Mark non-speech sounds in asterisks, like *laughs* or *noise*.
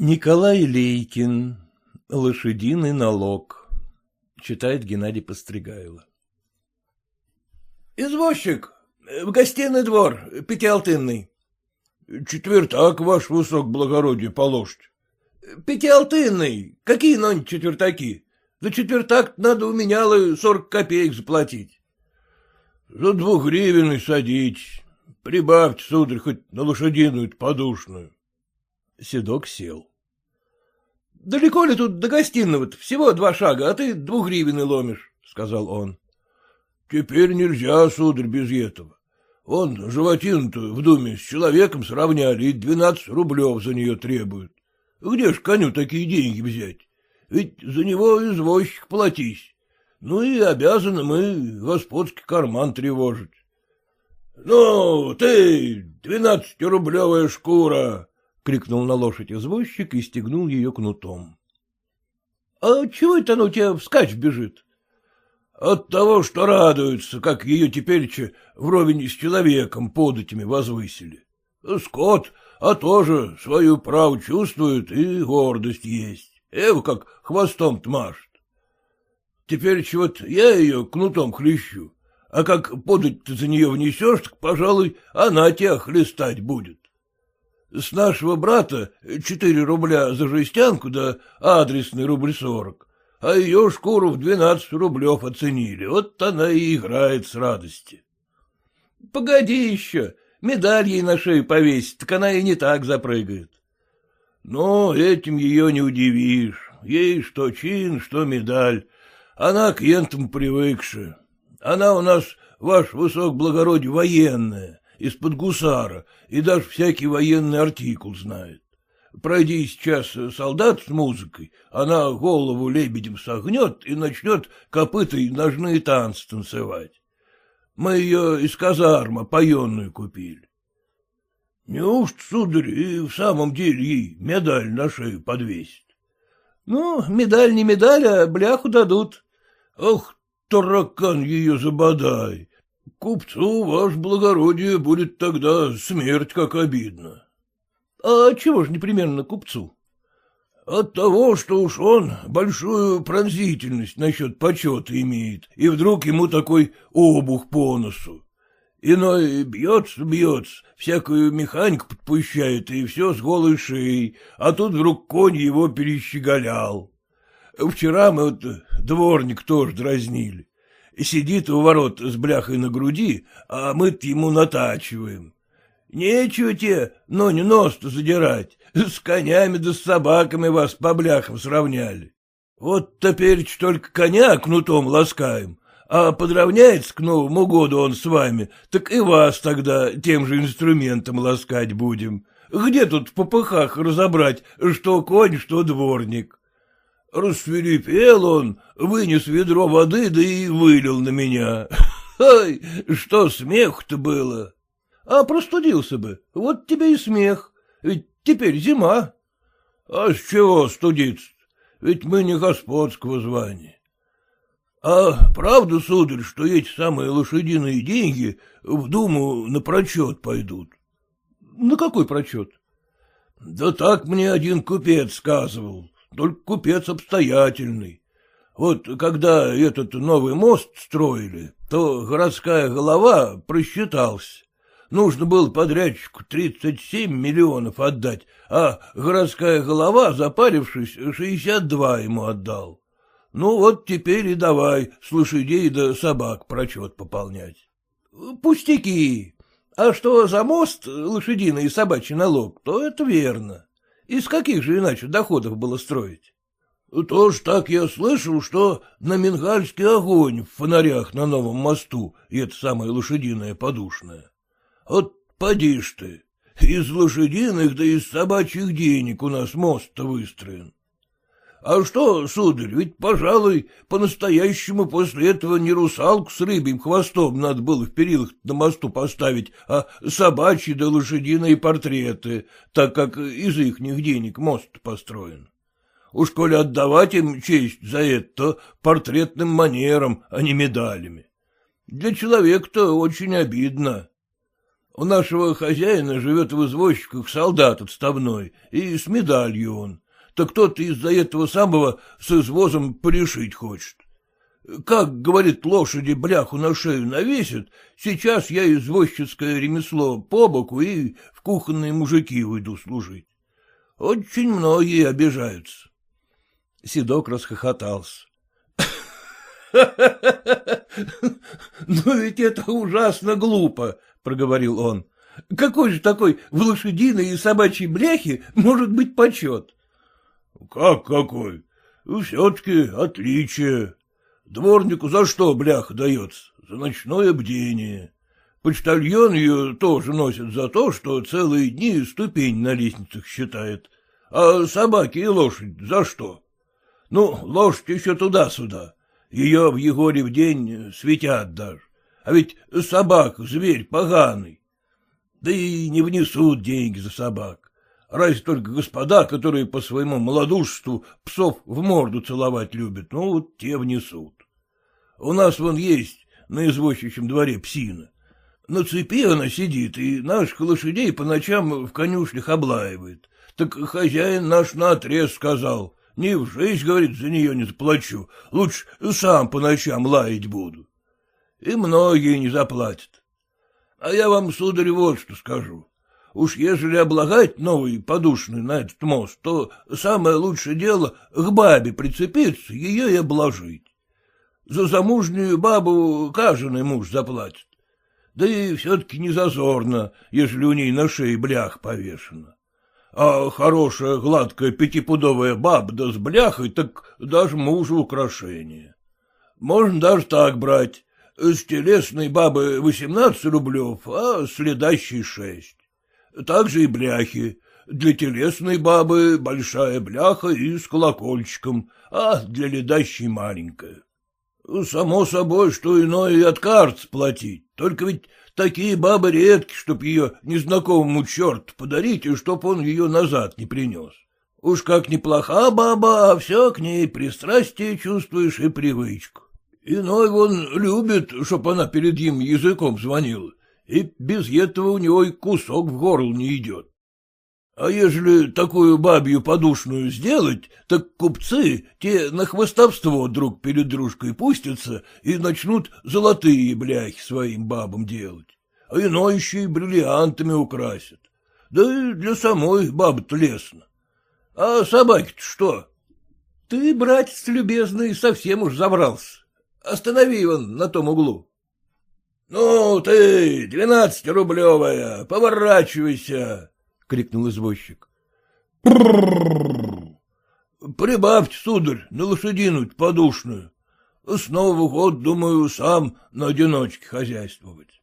Николай Лейкин. Лошадиный налог. Читает Геннадий Постригайло. Извозчик, в гостиный двор, пятиалтынный. Четвертак, ваш высок благородие, положите. Пятиалтынный, какие нонь четвертаки? За четвертак надо у меня сорок копеек заплатить. За двугривенный садитесь. Прибавьте, сударь, хоть на лошадиную подушную. Седок сел. — Далеко ли тут до гостиного-то? Всего два шага, а ты двугривенный ломишь, — сказал он. — Теперь нельзя, сударь, без этого. Он животину-то в думе с человеком сравняли и двенадцать рублев за нее требуют. Где ж коню такие деньги взять? Ведь за него извозчик платись. Ну и обязаны мы господский карман тревожить. — Ну, ты, двенадцатирублевая шкура! — крикнул на лошадь извозчик и стегнул ее кнутом. — А чего это оно у тебя вскачь бежит? — От того, что радуется, как ее теперь вровень с человеком податями возвысили. Скот, а тоже свою праву чувствует и гордость есть. Эва как хвостом-то машет. Теперь чего-то я ее кнутом хлещу, а как подать ты за нее внесешь, так, пожалуй, она тебя хлестать будет. С нашего брата четыре рубля за жестянку, да адресный рубль сорок, а ее шкуру в двенадцать рублев оценили. Вот она и играет с радости. — Погоди еще, медаль ей на шею повесить, так она и не так запрыгает. — Ну, этим ее не удивишь. Ей что чин, что медаль. Она к ентам привыкшая. Она у нас, ваш высок благородие, военная, из-под гусара, и даже всякий военный артикул знает. Пройди сейчас солдат с музыкой, она голову лебедем согнет и начнет копытой ножные танцы танцевать. Мы ее из казарма поенную купили. Неужто, сударь, и в самом деле ей медаль на шею подвесит? Ну, медаль не медаль, а бляху дадут. Ах, таракан ее забодай. Купцу, ваш благородие, будет тогда смерть как обидно. — А чего ж непременно купцу? — От того, что уж он большую пронзительность насчет почета имеет, и вдруг ему такой обух по носу. Иной бьется, бьется, всякую механику подпущает, и все с голой шеей, а тут вдруг конь его перещеголял. Вчера мы вот дворник тоже дразнили. Сидит у ворот с бляхой на груди, а мы ему натачиваем. Нечего тебе, но не нос-то задирать. С конями да с собаками вас по бляхам сравняли. Вот теперь только коня кнутом ласкаем, а подравняется к Новому году он с вами, так и вас тогда тем же инструментом ласкать будем. Где тут в попыхах разобрать, что конь, что дворник? Рассверепел он, вынес ведро воды, да и вылил на меня. *laughs* Ай, что смех-то было! А простудился бы, вот тебе и смех, ведь теперь зима. А с чего студиться Ведь мы не господского звания. А правда, сударь, что эти самые лошадиные деньги в Думу на прочет пойдут? На какой прочет? Да так мне один купец сказывал только купец обстоятельный. Вот когда этот новый мост строили, то городская голова просчитался. Нужно было подрядчику 37 миллионов отдать, а городская голова, запарившись, 62 ему отдал. Ну вот теперь и давай с лошадей до собак прочет пополнять. Пустяки. А что за мост, лошадиный и собачий налог, то это верно. Из каких же иначе доходов было строить? — Тоже так я слышал, что на Мингальский огонь в фонарях на новом мосту, и это самое лошадиное подушное. Вот поди ж ты, из лошадиных да из собачьих денег у нас мост-то выстроен. А что, сударь, ведь, пожалуй, по-настоящему после этого не русалку с рыбьим хвостом надо было в перилах на мосту поставить, а собачьи да лошадиные портреты, так как из ихних денег мост построен. Уж коли отдавать им честь за это, то портретным манером, а не медалями. Для человека-то очень обидно. У нашего хозяина живет в извозчиках солдат отставной, и с медалью он. Так тот из-за этого самого с извозом порешить хочет. Как, говорит, лошади бляху на шею навесят, сейчас я извозческое ремесло по боку и в кухонные мужики уйду служить. Очень многие обижаются. Седок расхохотался. Но ведь это ужасно глупо, — проговорил он. — Какой же такой в лошадиной и собачьей бляхе может быть почет? — Как какой? Все-таки отличие. Дворнику за что бляха дается? За ночное бдение. Почтальон ее тоже носит за то, что целые дни ступень на лестницах считает. А собаки и лошадь за что? Ну, лошадь еще туда-сюда. Ее в Егоре в день светят даже. А ведь собак, зверь поганый. Да и не внесут деньги за собак. Разве только господа, которые по своему малодушеству псов в морду целовать любят, ну вот те внесут. У нас вон есть на извозчичьем дворе псина. На цепи она сидит, и наших лошадей по ночам в конюшнях облаивает. Так хозяин наш наотрез сказал, ни в жизнь, говорит, за нее не заплачу, лучше сам по ночам лаять буду. И многие не заплатят. А я вам, сударь, вот что скажу. Уж ежели облагать новый подушный на этот мост, то самое лучшее дело к бабе прицепиться, ее и обложить. За замужнюю бабу каждый муж заплатит. Да и все-таки не зазорно, ежели у ней на шее блях повешена. А хорошая гладкая пятипудовая баба да с бляхой, так даже мужу украшение. Можно даже так брать. С телесной бабы восемнадцать рублев, а с шесть. Также и бляхи. Для телесной бабы большая бляха и с колокольчиком, а для ледащей маленькая. Само собой, что иное и откажется платить, только ведь такие бабы редки, чтоб ее незнакомому черту подарить, и чтоб он ее назад не принес. Уж как неплоха баба, а все к ней пристрастие чувствуешь и привычку. Иной он любит, чтоб она перед ним языком звонила, и без этого у него и кусок в горло не идет. А ежели такую бабью подушную сделать, так купцы те на хвостовство друг перед дружкой пустятся и начнут золотые бляхи своим бабам делать, а иной еще и бриллиантами украсят. Да и для самой бабы-то лестно. А собаки-то что? Ты, братец любезный, совсем уж забрался. Останови его на том углу. — Ну ты, двенадцатирублевая, поворачивайся! — крикнул извозчик. — Прибавьте, сударь, на лошадину подушную. С Нового года, думаю, сам на одиночке хозяйствовать.